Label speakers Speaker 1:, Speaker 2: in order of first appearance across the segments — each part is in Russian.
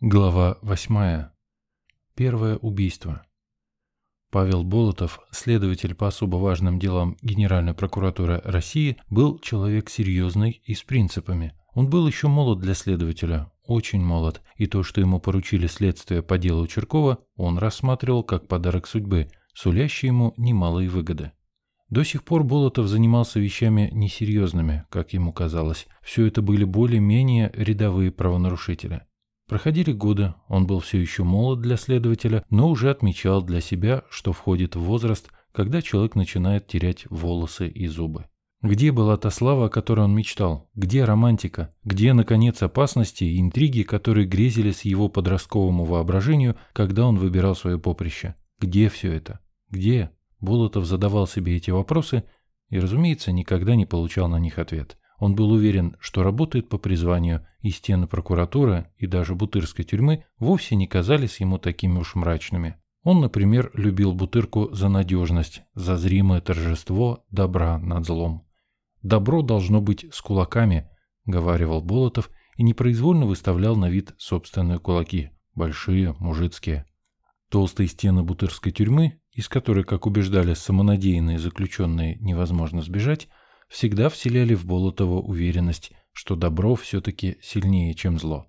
Speaker 1: Глава 8. Первое убийство. Павел Болотов, следователь по особо важным делам Генеральной прокуратуры России, был человек серьезный и с принципами. Он был еще молод для следователя, очень молод, и то, что ему поручили следствие по делу Черкова, он рассматривал как подарок судьбы, сулящий ему немалые выгоды. До сих пор Болотов занимался вещами несерьезными, как ему казалось. Все это были более-менее рядовые правонарушители. Проходили годы, он был все еще молод для следователя, но уже отмечал для себя, что входит в возраст, когда человек начинает терять волосы и зубы. Где была та слава, о которой он мечтал? Где романтика? Где, наконец, опасности и интриги, которые грезились его подростковому воображению, когда он выбирал свое поприще? Где все это? Где? Болотов задавал себе эти вопросы и, разумеется, никогда не получал на них ответ. Он был уверен, что работает по призванию, и стены прокуратуры и даже Бутырской тюрьмы вовсе не казались ему такими уж мрачными. Он, например, любил Бутырку за надежность, за зримое торжество добра над злом. «Добро должно быть с кулаками», — говаривал Болотов и непроизвольно выставлял на вид собственные кулаки, большие, мужицкие. Толстые стены Бутырской тюрьмы, из которой, как убеждали самонадеянные заключенные, невозможно сбежать, всегда вселяли в Болотова уверенность, что добро все-таки сильнее, чем зло.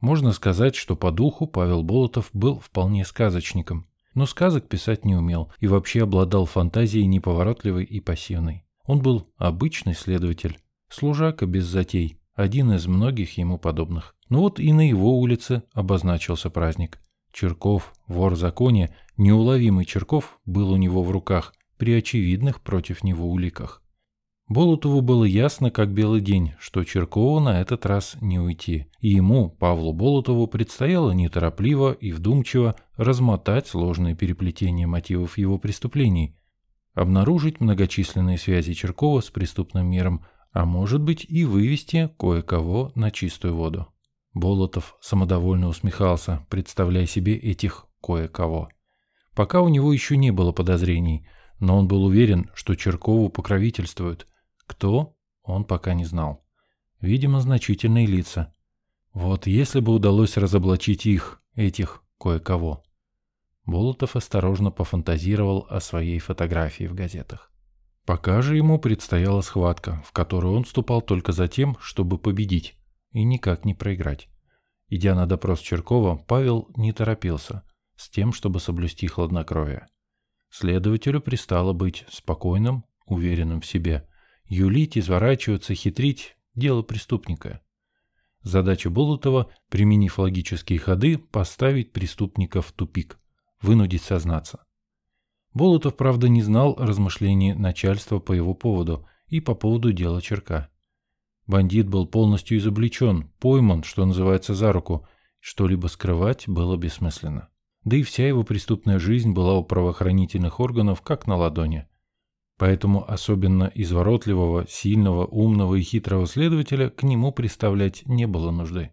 Speaker 1: Можно сказать, что по духу Павел Болотов был вполне сказочником, но сказок писать не умел и вообще обладал фантазией неповоротливой и пассивной. Он был обычный следователь, служака без затей, один из многих ему подобных. Но вот и на его улице обозначился праздник. Черков, вор в законе, неуловимый Черков был у него в руках при очевидных против него уликах. Болотову было ясно, как белый день, что Черкову на этот раз не уйти, и ему, Павлу Болотову, предстояло неторопливо и вдумчиво размотать сложные переплетения мотивов его преступлений, обнаружить многочисленные связи Черкова с преступным миром, а может быть и вывести кое-кого на чистую воду. Болотов самодовольно усмехался, представляя себе этих кое-кого. Пока у него еще не было подозрений, но он был уверен, что Черкову покровительствуют – кто? Он пока не знал. Видимо, значительные лица. Вот если бы удалось разоблачить их, этих, кое-кого. Болотов осторожно пофантазировал о своей фотографии в газетах. Пока же ему предстояла схватка, в которую он вступал только за тем, чтобы победить, и никак не проиграть. Идя на допрос Черкова, Павел не торопился, с тем, чтобы соблюсти хладнокровие. Следователю пристало быть спокойным, уверенным в себе, Юлить, изворачиваться, хитрить – дело преступника. Задача Болотова, применив логические ходы, поставить преступника в тупик, вынудить сознаться. Болотов, правда, не знал размышлений начальства по его поводу и по поводу дела Черка. Бандит был полностью изобличен, пойман, что называется, за руку, что-либо скрывать было бессмысленно. Да и вся его преступная жизнь была у правоохранительных органов как на ладони – Поэтому особенно изворотливого, сильного, умного и хитрого следователя к нему представлять не было нужды.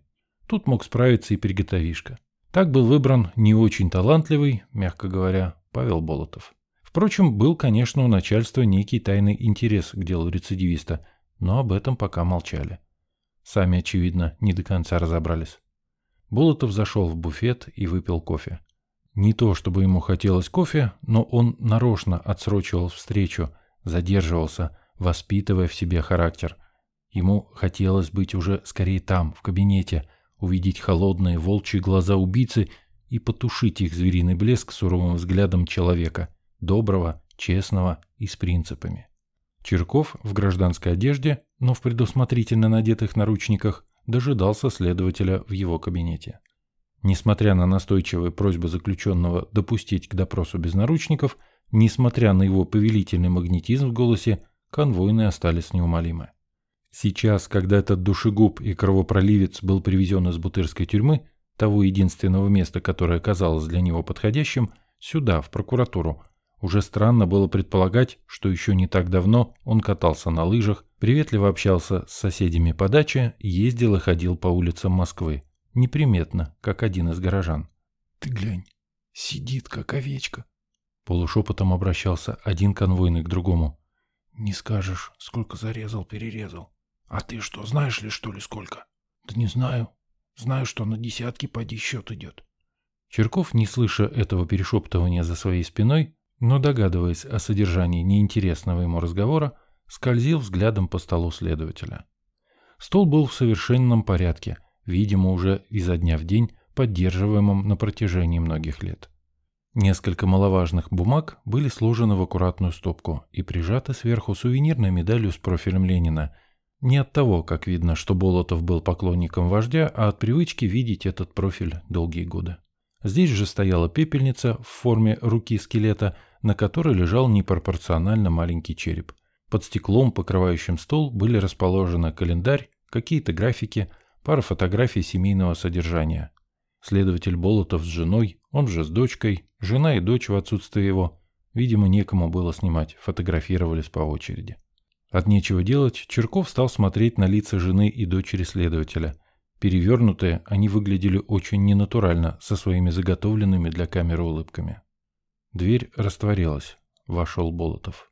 Speaker 1: Тут мог справиться и приготовишка. Так был выбран не очень талантливый, мягко говоря, Павел Болотов. Впрочем, был, конечно, у начальства некий тайный интерес к делу рецидивиста, но об этом пока молчали. Сами, очевидно, не до конца разобрались. Болотов зашел в буфет и выпил кофе. Не то, чтобы ему хотелось кофе, но он нарочно отсрочивал встречу, задерживался, воспитывая в себе характер. Ему хотелось быть уже скорее там, в кабинете, увидеть холодные волчьи глаза убийцы и потушить их звериный блеск суровым взглядом человека, доброго, честного и с принципами. Черков в гражданской одежде, но в предусмотрительно надетых наручниках, дожидался следователя в его кабинете. Несмотря на настойчивые просьбы заключенного допустить к допросу без наручников, несмотря на его повелительный магнетизм в голосе, конвойные остались неумолимы. Сейчас, когда этот душегуб и кровопроливец был привезен из Бутырской тюрьмы, того единственного места, которое казалось для него подходящим, сюда, в прокуратуру, уже странно было предполагать, что еще не так давно он катался на лыжах, приветливо общался с соседями по даче, ездил и ходил по улицам Москвы неприметно, как один из горожан.
Speaker 2: «Ты глянь, сидит, как овечка», —
Speaker 1: полушепотом обращался один конвойный к другому.
Speaker 2: «Не скажешь, сколько зарезал, перерезал. А ты что, знаешь ли, что ли, сколько?» «Да не знаю. Знаю, что на десятки поди счет идет.
Speaker 1: Черков, не слыша этого перешептывания за своей спиной, но догадываясь о содержании неинтересного ему разговора, скользил взглядом по столу следователя. Стол был в совершенном порядке, видимо, уже изо дня в день поддерживаемым на протяжении многих лет. Несколько маловажных бумаг были сложены в аккуратную стопку и прижаты сверху сувенирной медалью с профилем Ленина. Не от того, как видно, что Болотов был поклонником вождя, а от привычки видеть этот профиль долгие годы. Здесь же стояла пепельница в форме руки скелета, на которой лежал непропорционально маленький череп. Под стеклом, покрывающим стол, были расположены календарь, какие-то графики, пара фотографий семейного содержания. Следователь Болотов с женой, он же с дочкой, жена и дочь в отсутствие его. Видимо, некому было снимать, фотографировались по очереди. От нечего делать, Черков стал смотреть на лица жены и дочери следователя – Перевернутые, они выглядели очень ненатурально, со своими заготовленными для камеры улыбками. Дверь растворилась. Вошел Болотов.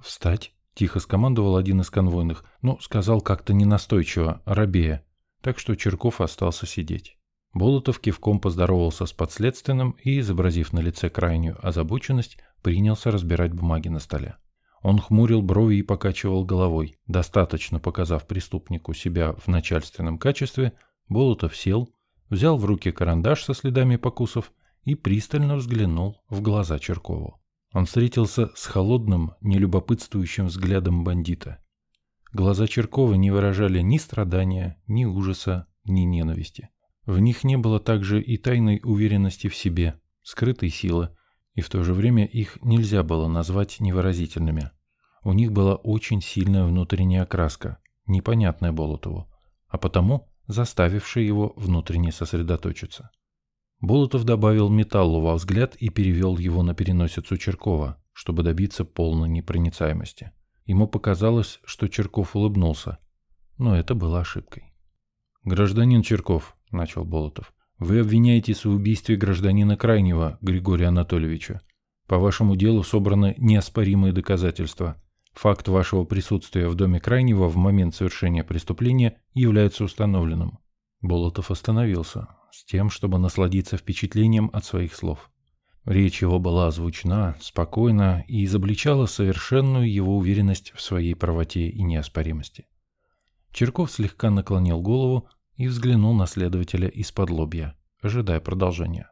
Speaker 1: «Встать!» – тихо скомандовал один из конвойных, но сказал как-то ненастойчиво, рабея, так что Черков остался сидеть. Болотов кивком поздоровался с подследственным и, изобразив на лице крайнюю озабоченность, принялся разбирать бумаги на столе. Он хмурил брови и покачивал головой. Достаточно показав преступнику себя в начальственном качестве, Болотов сел, взял в руки карандаш со следами покусов и пристально взглянул в глаза Черкову. Он встретился с холодным, нелюбопытствующим взглядом бандита. Глаза Черкова не выражали ни страдания, ни ужаса, ни ненависти. В них не было также и тайной уверенности в себе, скрытой силы, и в то же время их нельзя было назвать невыразительными. У них была очень сильная внутренняя окраска, непонятная Болотову, а потому заставившая его внутренне сосредоточиться. Болотов добавил металлу во взгляд и перевел его на переносицу Черкова, чтобы добиться полной непроницаемости. Ему показалось, что Черков улыбнулся, но это было ошибкой. «Гражданин Черков», — начал Болотов, вы обвиняетесь в убийстве гражданина Крайнего Григория Анатольевича. По вашему делу собраны неоспоримые доказательства. Факт вашего присутствия в доме Крайнего в момент совершения преступления является установленным. Болотов остановился, с тем, чтобы насладиться впечатлением от своих слов. Речь его была звучна, спокойна и изобличала совершенную его уверенность в своей правоте и неоспоримости. Черков слегка наклонил голову, и взглянул на следователя из-под лобья, ожидая продолжения.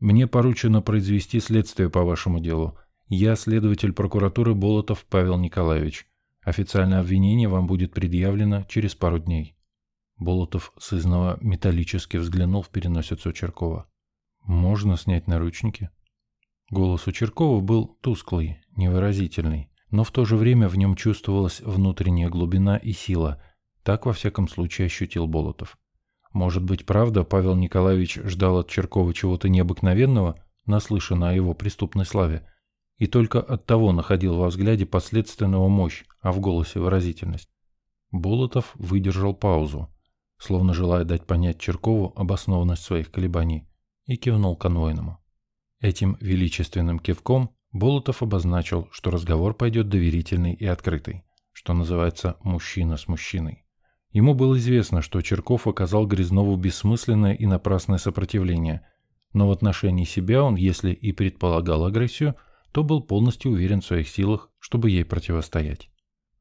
Speaker 1: «Мне поручено произвести следствие по вашему делу. Я следователь прокуратуры Болотов Павел Николаевич. Официальное обвинение вам будет предъявлено через пару дней». Болотов сызново металлически взглянул в переносицу Черкова. «Можно снять наручники?» Голос у Черкова был тусклый, невыразительный, но в то же время в нем чувствовалась внутренняя глубина и сила – так, во всяком случае, ощутил Болотов. Может быть, правда, Павел Николаевич ждал от Черкова чего-то необыкновенного, наслышано о его преступной славе, и только от того находил во взгляде последственного мощь, а в голосе выразительность. Болотов выдержал паузу, словно желая дать понять Черкову обоснованность своих колебаний, и кивнул конвойному. Этим величественным кивком Болотов обозначил, что разговор пойдет доверительный и открытый, что называется «мужчина с мужчиной». Ему было известно, что Черков оказал Грязнову бессмысленное и напрасное сопротивление, но в отношении себя он, если и предполагал агрессию, то был полностью уверен в своих силах, чтобы ей противостоять.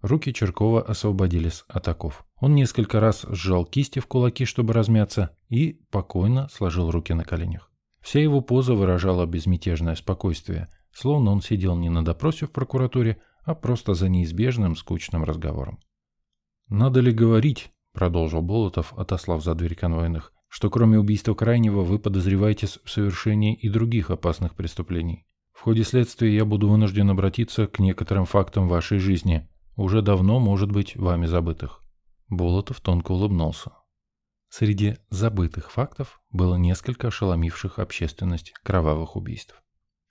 Speaker 1: Руки Черкова освободились от оков. Он несколько раз сжал кисти в кулаки, чтобы размяться, и покойно сложил руки на коленях. Вся его поза выражала безмятежное спокойствие, словно он сидел не на допросе в прокуратуре, а просто за неизбежным скучным разговором. «Надо ли говорить, — продолжил Болотов, отослав за дверь конвойных, — что кроме убийства крайнего вы подозреваетесь в совершении и других опасных преступлений? В ходе следствия я буду вынужден обратиться к некоторым фактам вашей жизни, уже давно, может быть, вами забытых». Болотов тонко улыбнулся. Среди забытых фактов было несколько ошеломивших общественность кровавых убийств.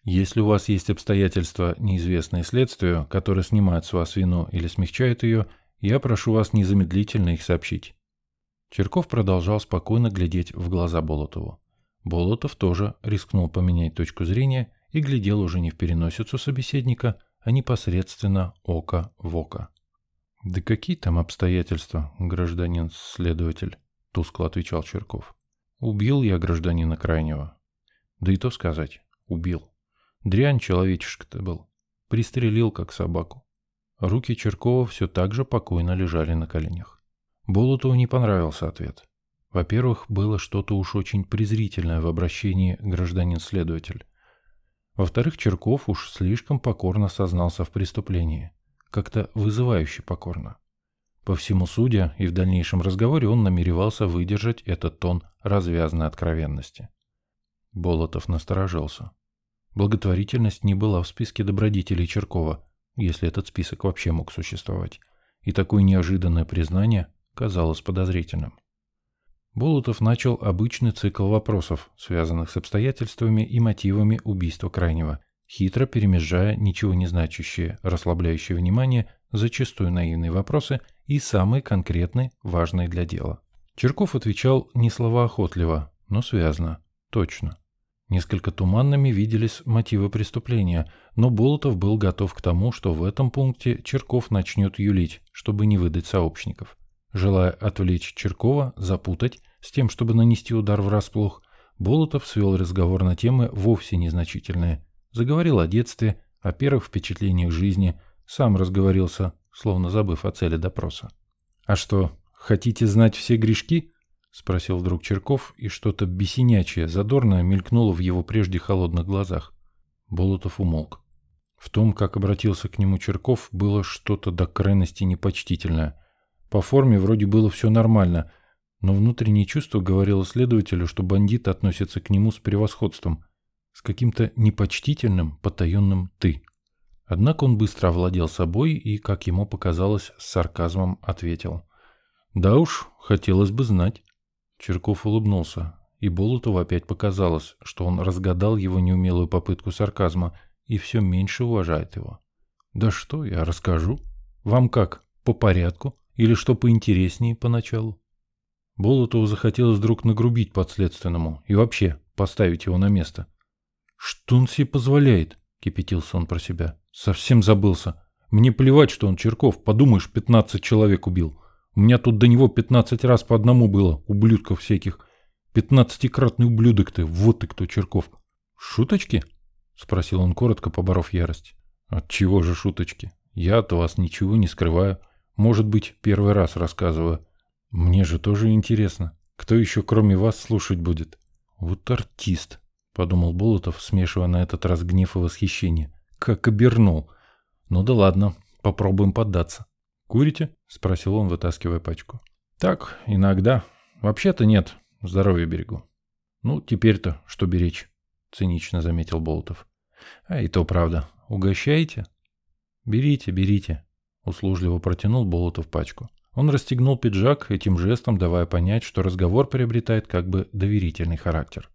Speaker 1: Если у вас есть обстоятельства, неизвестные следствию, которые снимают с вас вину или смягчают ее, я прошу вас незамедлительно их сообщить». Черков продолжал спокойно глядеть в глаза Болотову. Болотов тоже рискнул поменять точку зрения и глядел уже не в переносицу собеседника, а непосредственно око в око. «Да какие там обстоятельства, гражданин-следователь?» — тускло отвечал Черков. «Убил я гражданина Крайнего. Да и то сказать, убил. Дрянь человечишка-то был. Пристрелил, как собаку. Руки Черкова все так же покойно лежали на коленях. Болотову не понравился ответ. Во-первых, было что-то уж очень презрительное в обращении гражданин-следователь. Во-вторых, Черков уж слишком покорно сознался в преступлении. Как-то вызывающе покорно. По всему судя, и в дальнейшем разговоре он намеревался выдержать этот тон развязной откровенности. Болотов насторожился. Благотворительность не была в списке добродетелей Черкова, если этот список вообще мог существовать, и такое неожиданное признание казалось подозрительным. Болотов начал обычный цикл вопросов, связанных с обстоятельствами и мотивами убийства Крайнего, хитро перемежая ничего не значащие, расслабляющие внимание, зачастую наивные вопросы и самые конкретные, важные для дела. Черков отвечал не словоохотливо, но связно, точно. Несколько туманными виделись мотивы преступления, но Болотов был готов к тому, что в этом пункте Черков начнет юлить, чтобы не выдать сообщников. Желая отвлечь Черкова, запутать, с тем, чтобы нанести удар врасплох, Болотов свел разговор на темы вовсе незначительные. Заговорил о детстве, о первых впечатлениях жизни, сам разговорился, словно забыв о цели допроса. «А что, хотите знать все грешки?» — спросил вдруг Черков, и что-то бесенячее, задорное мелькнуло в его прежде холодных глазах. Болотов умолк. В том, как обратился к нему Черков, было что-то до крайности непочтительное. По форме вроде было все нормально, но внутреннее чувство говорило следователю, что бандит относится к нему с превосходством, с каким-то непочтительным, потаенным «ты». Однако он быстро овладел собой и, как ему показалось, с сарказмом ответил. «Да уж, хотелось бы знать». Черков улыбнулся, и Болотову опять показалось, что он разгадал его неумелую попытку сарказма и все меньше уважает его. «Да что, я расскажу. Вам как, по порядку? Или что поинтереснее поначалу?» Болотову захотелось вдруг нагрубить подследственному и вообще поставить его на место. «Что он себе позволяет?» — кипятился он про себя. «Совсем забылся. Мне плевать, что он Черков. Подумаешь, пятнадцать человек убил. У меня тут до него пятнадцать раз по одному было, ублюдков всяких. Пятнадцатикратный ублюдок ты, вот ты кто, Черков. Шуточки? Спросил он коротко, поборов ярость. От чего же шуточки? Я от вас ничего не скрываю. Может быть, первый раз рассказываю. Мне же тоже интересно. Кто еще кроме вас слушать будет? Вот артист, подумал Болотов, смешивая на этот раз гнев и восхищение. Как обернул. Ну да ладно, попробуем поддаться. «Курите?» — спросил он, вытаскивая пачку. «Так, иногда. Вообще-то нет. Здоровье берегу». «Ну, теперь-то что беречь?» — цинично заметил Болотов. «А и то правда. Угощаете?» «Берите, берите», — услужливо протянул Болотов пачку. Он расстегнул пиджак, этим жестом давая понять, что разговор приобретает как бы доверительный характер.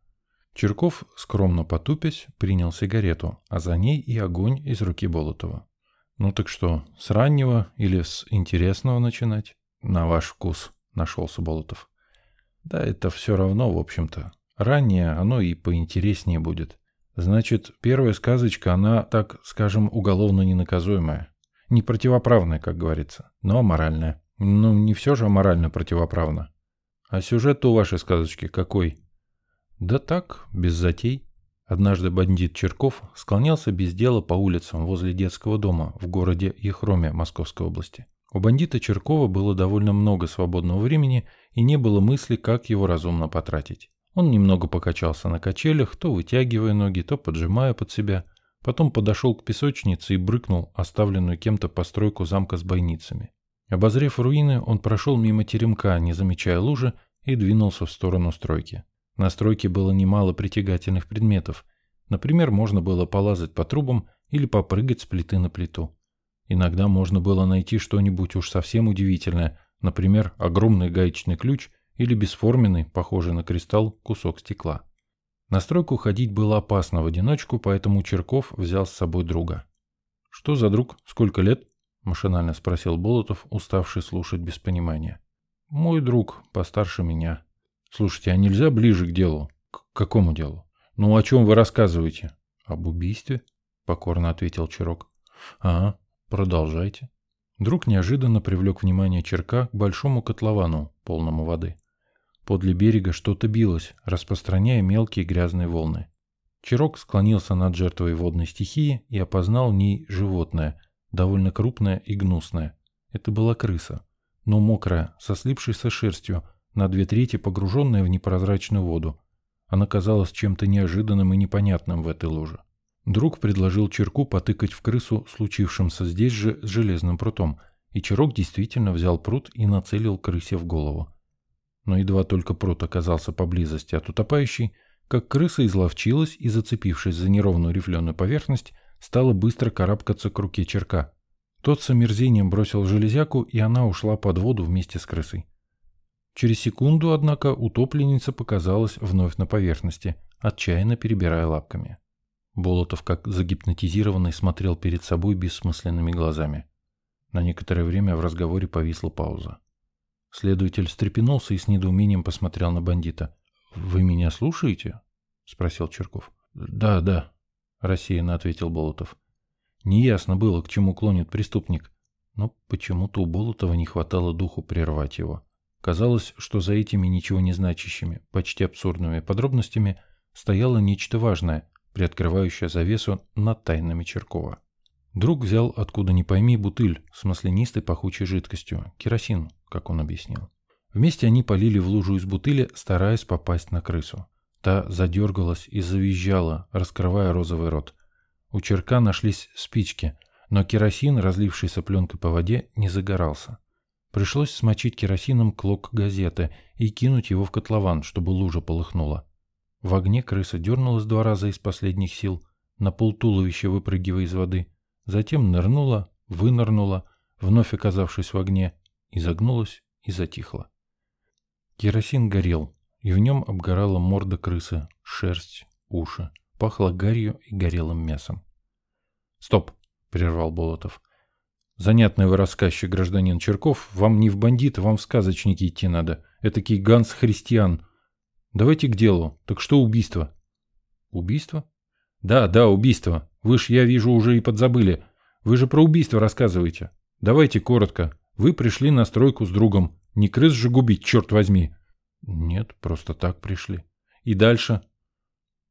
Speaker 1: Черков, скромно потупясь, принял сигарету, а за ней и огонь из руки Болотова. Ну так что, с раннего или с интересного начинать? На ваш вкус, нашелся Болотов. Да это все равно, в общем-то. Раннее оно и поинтереснее будет. Значит, первая сказочка, она, так скажем, уголовно ненаказуемая. Не противоправная, как говорится, но аморальная. Ну, не все же аморально противоправно. А сюжет у вашей сказочки какой? Да так, без затей. Однажды бандит Черков склонялся без дела по улицам возле детского дома в городе Ехроме Московской области. У бандита Черкова было довольно много свободного времени и не было мысли, как его разумно потратить. Он немного покачался на качелях, то вытягивая ноги, то поджимая под себя. Потом подошел к песочнице и брыкнул оставленную кем-то постройку замка с бойницами. Обозрев руины, он прошел мимо теремка, не замечая лужи, и двинулся в сторону стройки. На стройке было немало притягательных предметов. Например, можно было полазать по трубам или попрыгать с плиты на плиту. Иногда можно было найти что-нибудь уж совсем удивительное, например, огромный гаечный ключ или бесформенный, похожий на кристалл, кусок стекла. На стройку ходить было опасно в одиночку, поэтому Черков взял с собой друга. «Что за друг? Сколько лет?» – машинально спросил Болотов, уставший слушать без понимания. «Мой друг, постарше меня», Слушайте, а нельзя ближе к делу? К какому делу? Ну, о чем вы рассказываете? Об убийстве? Покорно ответил Чирок. А, продолжайте. Друг неожиданно привлек внимание Черка к большому котловану, полному воды. Подле берега что-то билось, распространяя мелкие грязные волны. Чирок склонился над жертвой водной стихии и опознал в ней животное, довольно крупное и гнусное. Это была крыса, но мокрая, со слипшейся шерстью, на две трети погруженная в непрозрачную воду. Она казалась чем-то неожиданным и непонятным в этой луже. Друг предложил Черку потыкать в крысу случившимся здесь же с железным прутом, и Чирок действительно взял прут и нацелил крысе в голову но едва только прут оказался поблизости от утопающей, как крыса изловчилась и, зацепившись за неровную рифленую поверхность, стала быстро карабкаться к руке черка. Тот с омерзением бросил железяку, и она ушла под воду вместе с крысой. Через секунду, однако, утопленница показалась вновь на поверхности, отчаянно перебирая лапками. Болотов, как загипнотизированный, смотрел перед собой бессмысленными глазами. На некоторое время в разговоре повисла пауза. Следователь встрепенулся и с недоумением посмотрел на бандита. «Вы меня слушаете?» — спросил Черков. «Да, да», — рассеянно ответил Болотов. Неясно было, к чему клонит преступник, но почему-то у Болотова не хватало духу прервать его. Казалось, что за этими ничего не значащими, почти абсурдными подробностями стояло нечто важное, приоткрывающее завесу над тайнами Черкова. Друг взял, откуда ни пойми, бутыль с маслянистой пахучей жидкостью, керосин, как он объяснил. Вместе они полили в лужу из бутыли, стараясь попасть на крысу. Та задергалась и завизжала, раскрывая розовый рот. У черка нашлись спички, но керосин, разлившийся пленкой по воде, не загорался. Пришлось смочить керосином клок газеты и кинуть его в котлован, чтобы лужа полыхнула. В огне крыса дернулась два раза из последних сил, на полтуловища выпрыгивая из воды, Затем нырнула, вынырнула, вновь оказавшись в огне, изогнулась и затихла. Керосин горел, и в нем обгорала морда крысы, шерсть, уши. Пахло гарью и горелым мясом. «Стоп!» — прервал Болотов. «Занятный вы рассказчик, гражданин Черков. Вам не в бандиты, вам в сказочники идти надо. Этакий Ганс Христиан. Давайте к делу. Так что убийство?» «Убийство?» «Да, да, убийство. Вы ж, я вижу, уже и подзабыли. Вы же про убийство рассказываете. Давайте коротко. Вы пришли на стройку с другом. Не крыс же губить, черт возьми. Нет, просто так пришли. И дальше?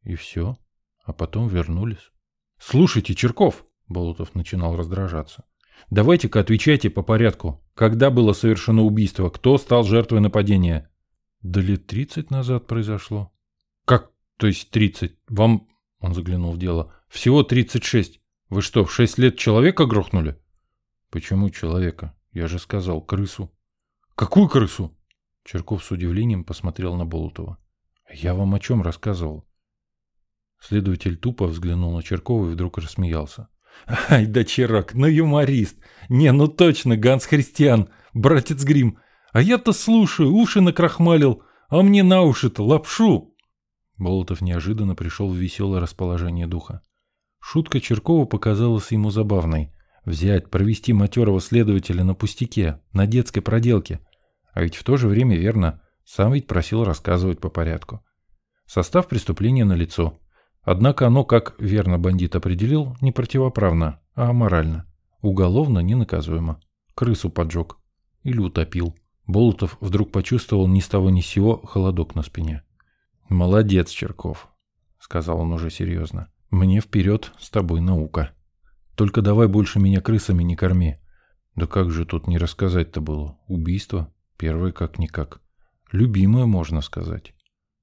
Speaker 1: И все. А потом вернулись. Слушайте, Черков, Болотов начинал раздражаться. Давайте-ка отвечайте по порядку. Когда было совершено убийство? Кто стал жертвой нападения? Да лет тридцать назад произошло. Как? То есть тридцать? Вам... Он заглянул в дело. Всего 36. Вы что, в 6 лет человека грохнули? Почему человека? Я же сказал, крысу. Какую крысу? Черков с удивлением посмотрел на Болотова. Я вам о чем рассказывал? Следователь тупо взглянул на Черкова и вдруг рассмеялся. Ай да Черок, ну юморист. Не, ну точно, Ганс Христиан, братец Грим. А я-то слушаю, уши накрахмалил, а мне на уши-то лапшу. Болотов неожиданно пришел в веселое расположение духа. Шутка Черкова показалась ему забавной. Взять, провести матерого следователя на пустяке, на детской проделке. А ведь в то же время верно, сам ведь просил рассказывать по порядку. Состав преступления налицо. Однако оно, как верно бандит определил, не противоправно, а аморально. Уголовно ненаказуемо. Крысу поджег. Или утопил. Болотов вдруг почувствовал ни с того ни с сего холодок на спине. «Молодец, Черков», — сказал он уже серьезно. Мне вперед, с тобой наука. Только давай больше меня крысами не корми. Да как же тут не рассказать-то было? Убийство. Первое как-никак. Любимое, можно сказать.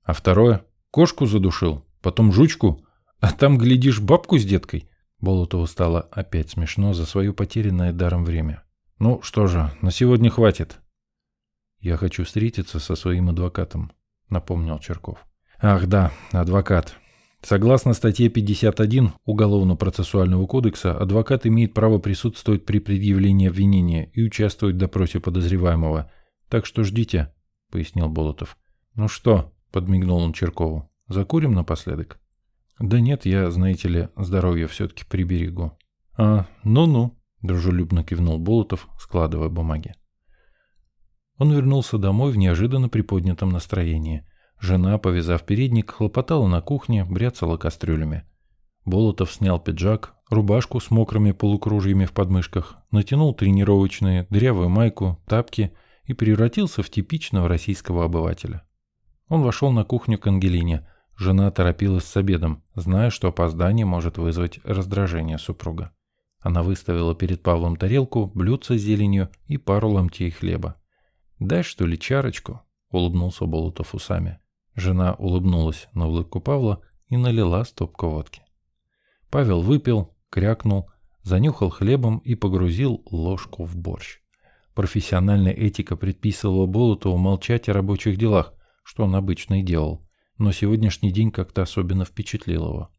Speaker 1: А второе? Кошку задушил, потом жучку, а там, глядишь, бабку с деткой. Болотову стало опять смешно за свое потерянное даром время. Ну что же, на сегодня хватит. Я хочу встретиться со своим адвокатом, напомнил Черков. Ах да, адвокат. Согласно статье 51 Уголовно-процессуального кодекса, адвокат имеет право присутствовать при предъявлении обвинения и участвовать в допросе подозреваемого. Так что ждите, пояснил Болотов. Ну что, подмигнул он Черкову, закурим напоследок? Да нет, я, знаете ли, здоровье все-таки приберегу. А, ну-ну, дружелюбно кивнул Болотов, складывая бумаги. Он вернулся домой в неожиданно приподнятом настроении – Жена, повязав передник, хлопотала на кухне, бряцала кастрюлями. Болотов снял пиджак, рубашку с мокрыми полукружьями в подмышках, натянул тренировочные, дырявую майку, тапки и превратился в типичного российского обывателя. Он вошел на кухню к Ангелине. Жена торопилась с обедом, зная, что опоздание может вызвать раздражение супруга. Она выставила перед Павлом тарелку, блюдце с зеленью и пару ломтей хлеба. «Дай, что ли, чарочку?» — улыбнулся Болотов усами. Жена улыбнулась на улыбку Павла и налила стопку водки. Павел выпил, крякнул, занюхал хлебом и погрузил ложку в борщ. Профессиональная этика предписывала Болотову молчать о рабочих делах, что он обычно и делал, но сегодняшний день как-то особенно впечатлил его.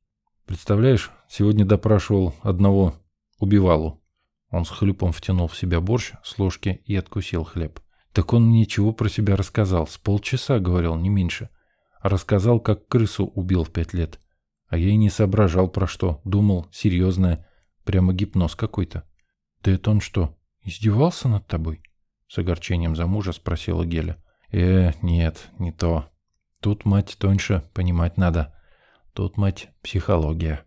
Speaker 1: «Представляешь, сегодня допрашивал одного убивалу». Он с хлюпом втянул в себя борщ с ложки и откусил хлеб. «Так он ничего про себя рассказал, с полчаса говорил, не меньше. Рассказал, как крысу убил в пять лет. А я и не соображал про что, думал, серьезное, прямо гипноз какой-то». «Да это он что, издевался над тобой?» С огорчением за мужа спросила Геля. «Э, нет, не то. Тут, мать, тоньше понимать надо. Тут, мать, психология».